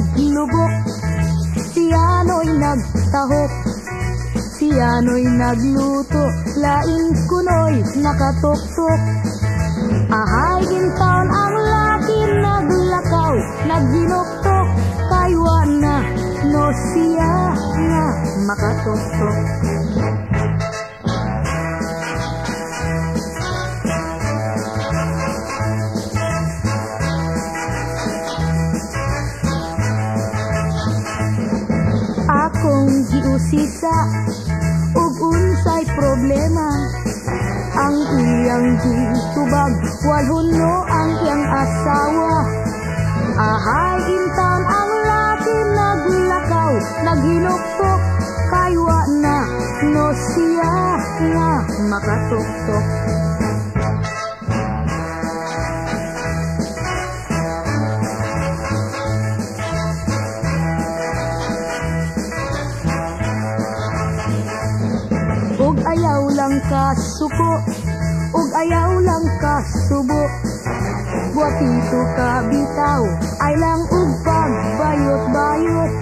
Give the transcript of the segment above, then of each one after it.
lubok Siyano'y nagtahok. Siyano'y nagluto. Laing kuno'y nakatuktok Ahay gintaon ang laki naglakaw Naghinuktok Kaywa na no siya nga makatuktok giusisa ug unsay problema? Ang iyang gitubag walhuno ang iyang asawa. Ahay intan ang laki naglakaw naghinuktok kaywa na no siya nga makatuktok lang ka suko ug ayaw lang ka subo buhatito ka bitaw ay lang ug pagbayot-bayot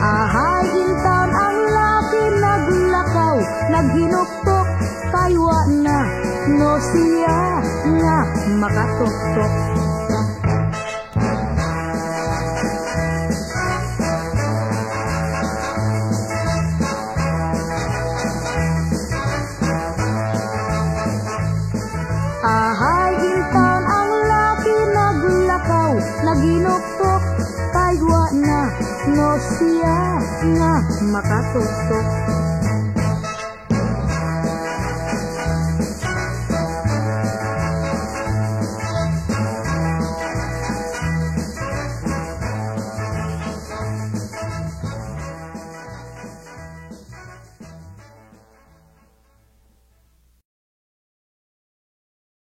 ahay intan ang laki naglakaw naghinuktok kaywa na no siya nga makatuktok Ahay intan ang laki naglakaw Naginuktok kaywa na No siya nga makatuktok